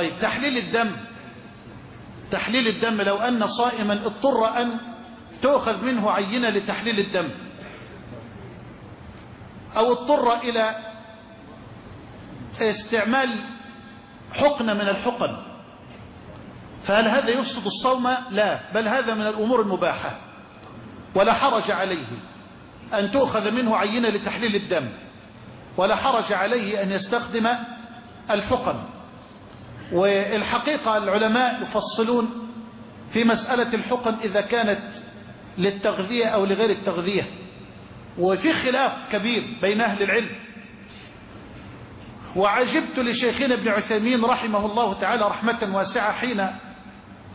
طيب تحليل الدم. تحليل الدم لو أن صائما اضطر أن تؤخذ منه عينة لتحليل الدم. أو اضطر إلى استعمال حقنة من الحقن. فهل هذا يفسد الصوم؟ لا بل هذا من الأمور المباحة. ولا حرج عليه أن تؤخذ منه عينة لتحليل الدم. ولا حرج عليه أن يستخدم الحقن. والحقيقة العلماء يفصلون في مسألة الحقن إذا كانت للتغذية أو لغير التغذية. وفي خلاف كبير بين أهل العلم. وعجبت لشيخنا ابن عثيمين رحمه الله تعالى رحمة واسعة حين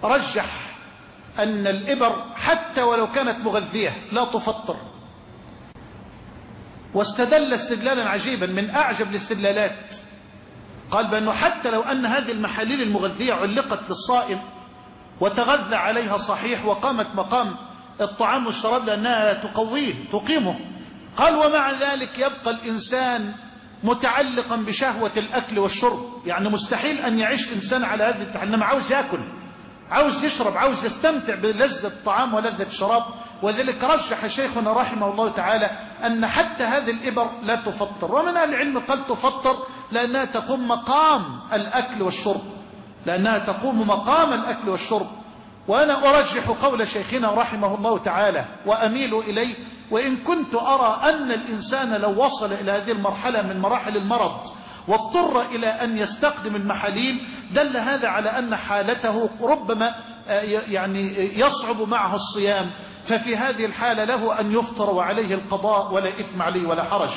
رجح أن الإبر حتى ولو كانت مغذية لا تفطر. واستدل استدلالا عجيبا من أعجب الاستدلالات. قال بأنه حتى لو أن هذه المحاليل المغذية علقت للصائم وتغذى عليها صحيح وقامت مقام الطعام والشراب لأنها تقويه تقيمه. قال ومع ذلك يبقى الإنسان متعلقا بشهوة الأكل والشرب. يعني مستحيل أن يعيش إنسان على هذه إنما عاوز يأكل عاوز يشرب عاوز يستمتع بلذة الطعام ولذة الشراب. وذلك رجح شيخنا رحمه الله تعالى أن حتى هذه الإبر لا تفطر. ومن العلم قال تفطر لأنها تقوم مقام الأكل والشرب. لأنها تقوم مقام الأكل والشرب. وأنا أرجح قول شيخنا رحمه الله تعالى وأميل إليه وإن كنت أرى أن الإنسان لو وصل إلى هذه المرحلة من مراحل المرض واضطر إلى أن يستخدم المحاليل دل هذا على أن حالته ربما يعني يصعب معه الصيام. ففي هذه الحالة له أن يفطر وعليه القضاء ولا إثم عليه ولا حرج.